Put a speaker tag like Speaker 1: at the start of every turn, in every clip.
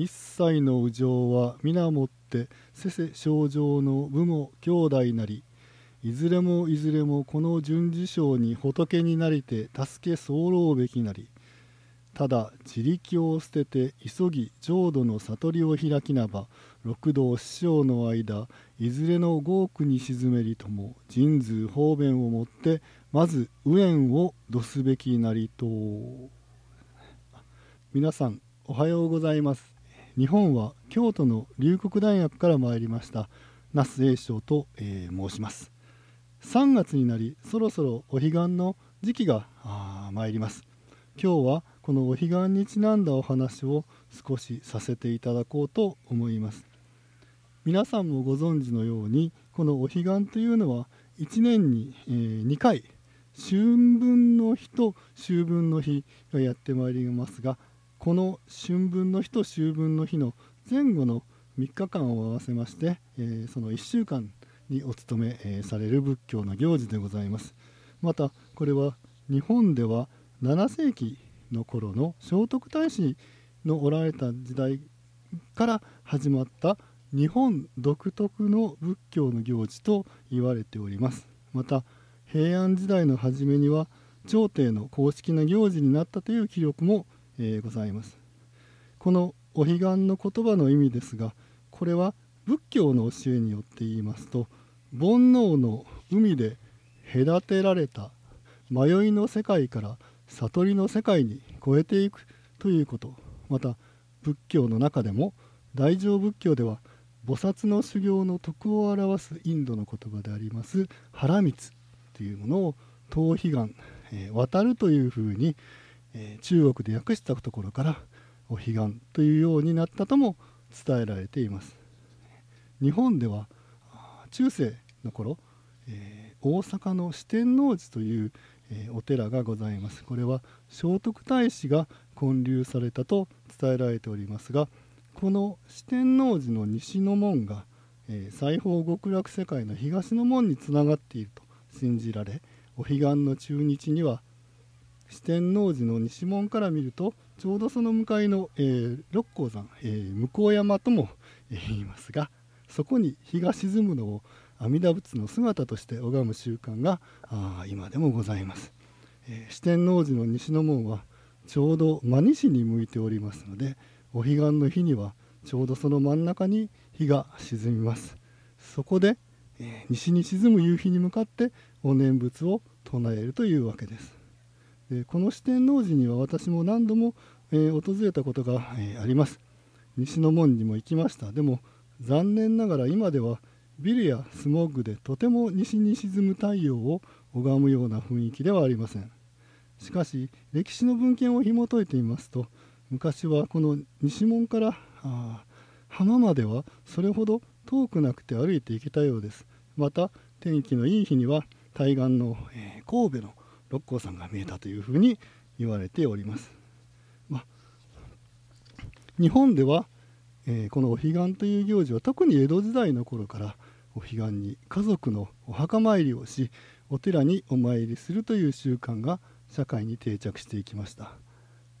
Speaker 1: 一切の右上は皆もってせせ症状の部も兄弟なりいずれもいずれもこの順次章に仏になりて助け候べきなり。ただ自力を捨てて急ぎ浄土の悟りを開きなば六道師匠の間いずれの豪苦に沈めりとも神通方便をもってまず右縁をどすべきなりと。皆さんおはようございます。日本は京都の龍谷大学から参りました。那須栄翔と、えー、申します。3月になりそろそろお彼岸の時期が参ります。今日はこのお彼岸にちなんだお話を少しさせていただこうと思います。皆さんもご存知のようにこのお彼岸というのは1年に、えー、2回春分の日と秋分の日がやってまいりますがこの春分の日と秋分の日の前後の3日間を合わせまして、えー、その1週間にお勤め、えー、される仏教の行事でございます。またこれは日本では7世紀の頃の聖徳太子のおられた時代から始まった日本独特の仏教の行事と言われております。また平安時代の初めには朝廷の公式な行事になったという記録も、え、ございます。このお彼岸の言葉の意味ですがこれは仏教の教えによって言いますと煩悩の海で隔てられた迷いの世界から悟りの世界に超えていくということ。また仏教の中でも大乗仏教では菩薩の修行の徳を表すインドの言葉であります原光というものを逃避願、え、渡るというふうに、えー、中国で訳したところからお彼岸というようになったとも伝えられています。日本では中世の頃、えー、大阪の四天王寺という、えー、お寺がございます。これは聖徳太子が建立されたと伝えられておりますがこの四天王寺の西の門が、えー、西方極楽世界の東の門につながっていると信じられお彼岸の中日には四天王寺の西門から見るとちょうどその向かいの、えー、六甲山、えー、向山ともえ言いますがそこに日が沈むのを阿弥陀仏の姿として拝む習慣があ今でもございます、えー、四天王寺の西の門はちょうど真西に向いておりますのでお彼岸の日にはちょうどその真ん中に日が沈みます。そこで、えー、西に沈む夕日に向かってお念仏を唱えるというわけです。でこの四天王寺には私も何度も、えー、訪れたことが、えー、あります。西の門にも行きました。でも残念ながら今ではビルやスモッグでとても西に沈む太陽を拝むような雰囲気ではありません。しかし歴史の文献を紐解いてみますと昔はこの西門から浜まではそれほど遠くなくて歩いて行けたようです。また天気のいい日には対岸の、えー、神戸の六甲山が見えたというふうに言われております、ま日本では、えー、このお彼岸という行事は特に江戸時代の頃からお彼岸に家族のお墓参りをしお寺にお参りするという習慣が社会に定着していきました。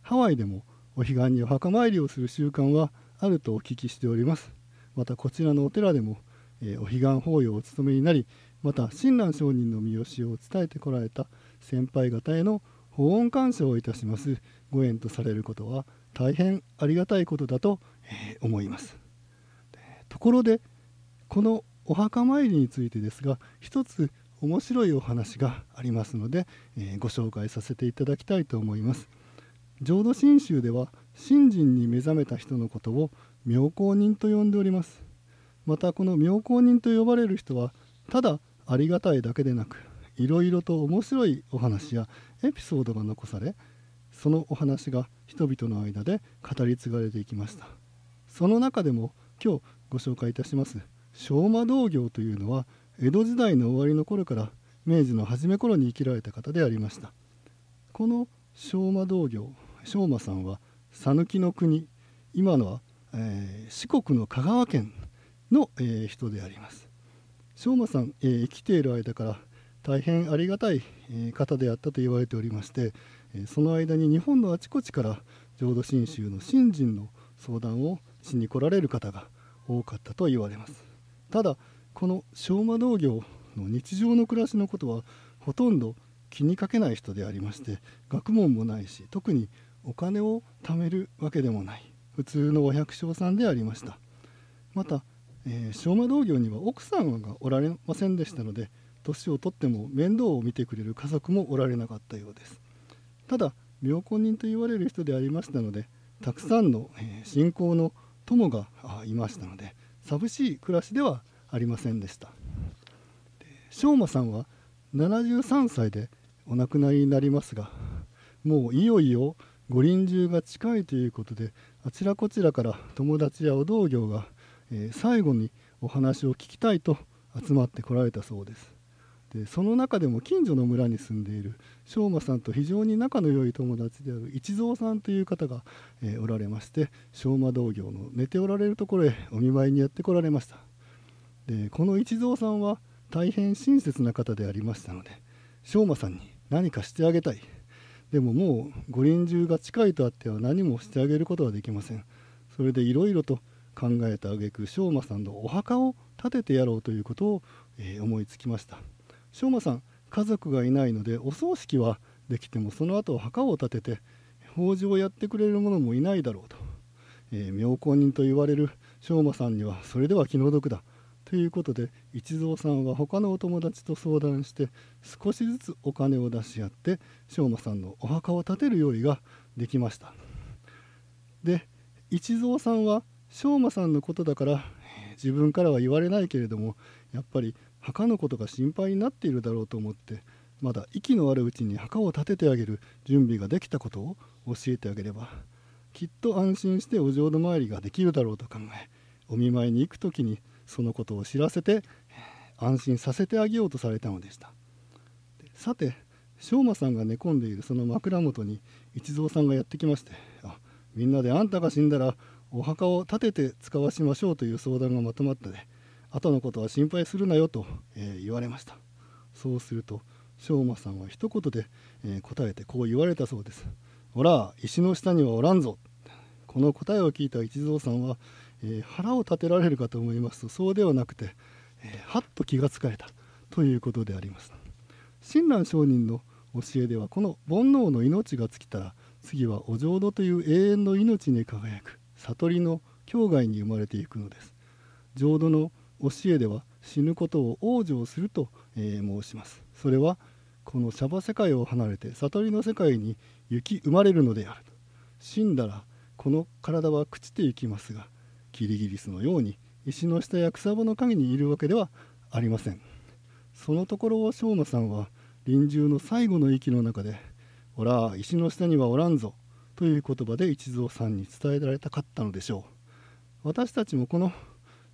Speaker 1: ハワイでもお彼岸にお墓参りをする習慣はあるとお聞きしております。またこちらのお寺でも、え、お彼岸法要をお務めになりまた親鸞上人の見教えを伝えてこられた先輩方への法恩感謝をいたします。ご縁とされることは大変ありがたいことだと、え、思います。ところでこのお墓参りについてですが一つ面白いお話がありますので、え、ご紹介させていただきたいと思います。浄土真宗では信心に目覚めた人のことを妙高人と呼んでおります。またこの妙高人と呼ばれる人はただありがたいだけでなくいろいろと面白いお話やエピソードが残されそのお話が人々の間で語り継がれていきました。その中でも今日ご紹介いたします昭和道行というのは江戸時代の終わりの頃から明治の初め頃に生きられた方でありました。この昭和道行昭和さんは讃岐の国今のは、えー、四国の香川県の、えー、人であります。昭和さん、えー、生きている間から大変ありがたい、え方であったと言われておりまして、えその間に日本のあちこちから浄土真宗の信心の相談をしに来られる方が多かったと言われます。ただこの昭和農業の日常の暮らしのことはほとんど気にかけない人でありまして学問もないし特にお金を貯めるわけでもない。普通のお百姓さんでありました。また、えー、昭和農業には奥さんがおられませんでしたので年をとっても面倒を見てくれる家族もおられなかったようです。ただ妙高人と言われる人でありましたのでたくさんの、えー、信仰の友がいましたので寂しい暮らしではありませんでした。昌磨さんは73歳でお亡くなりになりますがもういよいよご臨終が近いということであちらこちらから友達やお同業が、えー、最後にお話を聞きたいと集まってこられたそうです。でその中でも近所の村に住んでいる昌磨さんと非常に仲の良い友達である一蔵さんという方が、えー、おられまして昌磨道業の寝ておられるところへお見舞いにやってこられました。でこの一蔵さんは大変親切な方でありましたので昌磨さんに何かしてあげたい。でももうご臨終が近いとあっては何もしてあげることはできません。それでいろいろと考えた挙句昌磨さんのお墓を建ててやろうということを、えー、思いつきました。昌磨さん家族がいないのでお葬式はできてもその後墓を建てて法事をやってくれる者もいないだろうと、えー、妙高人と言われる昌磨さんにはそれでは気の毒だ。ということで一蔵さんは他のお友達と相談して少しずつお金を出し合って昌磨さんのお墓を建てる用意ができました。で一蔵さんは昌磨さんのことだから自分からは言われないけれどもやっぱり墓のことが心配になっているだろうと思ってまだ息のあるうちに墓を建ててあげる準備ができたことを教えてあげればきっと安心してお浄土参りができるだろうと考えお見舞いに行く時にそのことを知らせて安心させてあげようとされたのでした。さて昌磨さんが寝込んでいるその枕元に一蔵さんがやってきましてあみんなであんたが死んだらお墓を建てて使わしましょうという相談がまとまったで後のことは心配するなよと、えー、言われました。そうすると昌磨さんは一言で、えー、答えてこう言われたそうです。ほら石の下にはおらんぞ。この答えを聞いた一蔵さんはえー、腹を立てられるかと思いますとそうではなくて、え、はっと気がつかれた。ということであります。親鸞上人の教えではこの煩悩の命が尽きたら次はお浄土という永遠の命に輝く。悟りの境外に生まれていくのです。浄土の教えでは死ぬことを往生すると、えー、申します。それはこのシャバ世界を離れて悟りの世界に行き生まれるのである死んだらこの体は朽ちていきますがキリギリスのように石の下や草場の陰にいるわけではありません。そのところを昌磨さんは臨終の最後の息の中で「おら石の下にはおらんぞ」という言葉で一蔵さんに伝えられたかったのでしょう。私たちもこの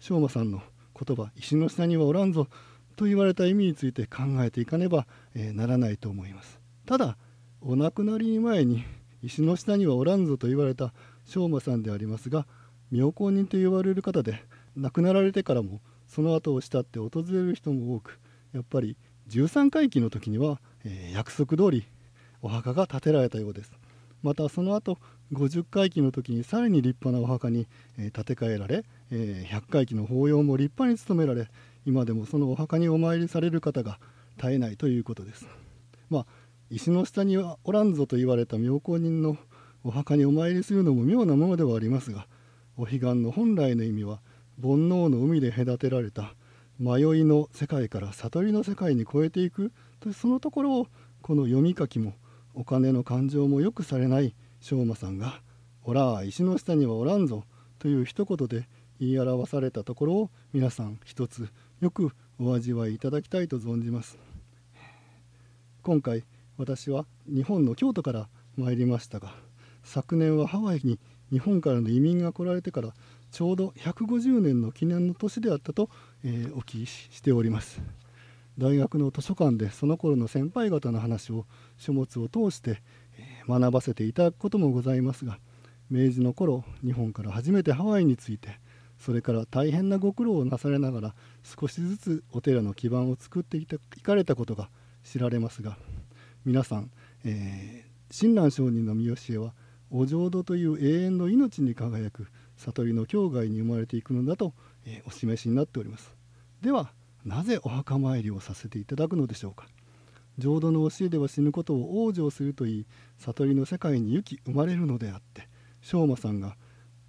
Speaker 1: 昌磨さんの言葉「石の下にはおらんぞ」と言われた意味について考えていかねば、えー、ならないと思います。ただお亡くなりに前に石の下にはおらんぞと言われた昌磨さんでありますが妙高人と言われる方で亡くなられてからもその後を慕って訪れる人も多くやっぱり13回忌の時には、えー、約束通りお墓が建てられたようです。またその後50回忌の時にさらに立派なお墓に、え、建て替えられ、え、100回忌の法要も立派に務められ今でもそのお墓にお参りされる方が絶えないということです。まあ石の下にはおらんぞと言われた妙高人のお墓にお参りするのも妙なものではありますがお彼岸の本来の意味は煩悩の海で隔てられた迷いの世界から悟りの世界に超えていくとそのところをこの読み書きもお金の感情もよくされない昌磨さんが「おら石の下にはおらんぞ」という一言で言い表されたところを皆さん一つよくお味わいいただきたいと存じます。今回私は日本の京都から参りましたが昨年はハワイに日本からの移民が来られてからちょうど150年の記念の年であったと、えー、お聞きしております。大学の図書館でその頃の先輩方の話を書物を通して、学ばせていただくこともございますが明治の頃日本から初めてハワイについてそれから大変なご苦労をなされながら少しずつお寺の基盤を作っていかれたことが知られますが皆さん、えー、親鸞上人の見教えはお浄土という永遠の命に輝く悟りの境外に生まれていくのだと、えー、お示しになっております。ではなぜお墓参りをさせていただくのでしょうか？浄土の教えでは死ぬことを往生するといい悟りの世界に行き生まれるのであって昌磨さんが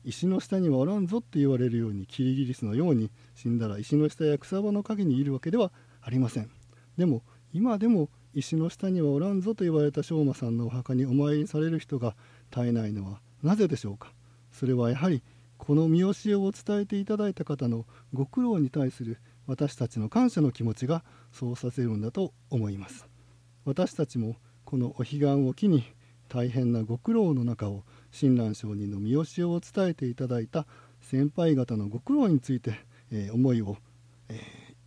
Speaker 1: 石の下にはおらんぞって言われるようにキリギリスのように死んだら石の下や草場の陰にいるわけではありません。でも今でも石の下にはおらんぞと言われた昌磨さんのお墓にお参りされる人が絶えないのはなぜでしょうか？それはやはりこの見教えを伝えていただいた方のご苦労に対する私たちの感謝の気持ちがそうさせるんだと思います私たちもこのお彼岸を機に大変なご苦労の中を親鸞上人の見教えを伝えていただいた先輩方のご苦労について、えー、思いを、え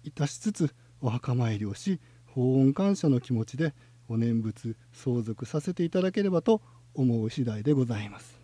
Speaker 1: ー、いたしつつお墓参りをし法恩感謝の気持ちでお念仏相続させていただければと思う次第でございます。